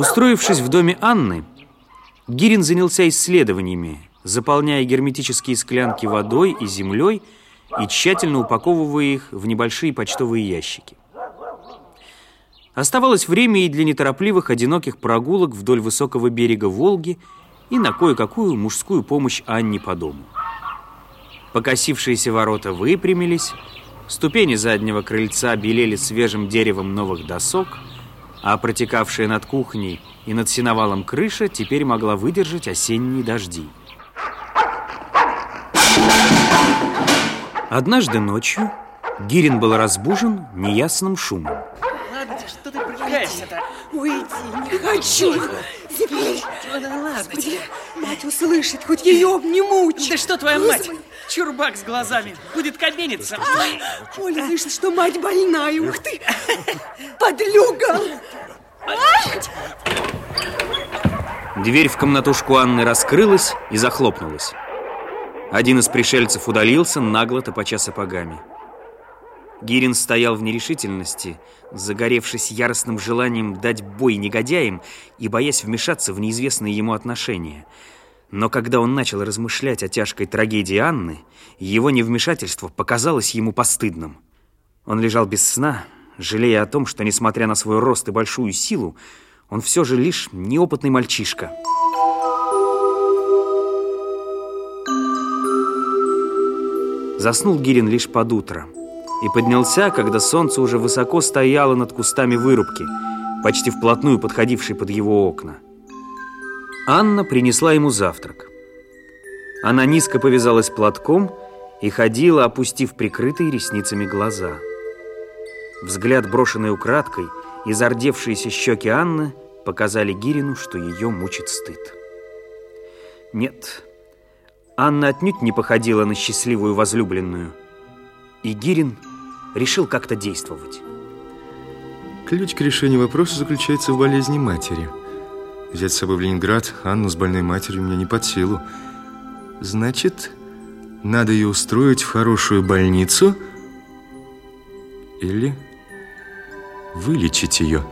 Устроившись в доме Анны, Гирин занялся исследованиями, заполняя герметические склянки водой и землей и тщательно упаковывая их в небольшие почтовые ящики. Оставалось время и для неторопливых одиноких прогулок вдоль высокого берега Волги и на кое-какую мужскую помощь Анне по дому. Покосившиеся ворота выпрямились, ступени заднего крыльца белели свежим деревом новых досок – а протекавшая над кухней и над сеновалом крыша теперь могла выдержать осенние дожди. Однажды ночью Гирин был разбужен неясным шумом. Ладно, что ты прыгаешься-то? Уйди, не хочу. Теперь, ладно Господи, мать услышит, хоть ее не мучь. Да что твоя мать? Чурбак с глазами. Будет кабениться. Оля слышит, что мать больная. Ух ты, подлюга. Дверь в комнатушку Анны раскрылась и захлопнулась. Один из пришельцев удалился, нагло топоча сапогами. Гирин стоял в нерешительности, загоревшись яростным желанием дать бой негодяям и боясь вмешаться в неизвестные ему отношения. Но когда он начал размышлять о тяжкой трагедии Анны, его невмешательство показалось ему постыдным. Он лежал без сна, жалея о том, что, несмотря на свой рост и большую силу, он все же лишь неопытный мальчишка. Заснул Гирин лишь под утро и поднялся, когда солнце уже высоко стояло над кустами вырубки, почти вплотную подходившей под его окна. Анна принесла ему завтрак. Она низко повязалась платком и ходила, опустив прикрытые ресницами глаза. Взгляд, брошенный украдкой, и зардевшиеся щеки Анны показали Гирину, что ее мучит стыд. Нет, Анна отнюдь не походила на счастливую возлюбленную. И Гирин решил как-то действовать. Ключ к решению вопроса заключается в болезни матери. Взять с собой в Ленинград Анну с больной матерью мне не под силу. Значит, надо ее устроить в хорошую больницу или вылечить ее.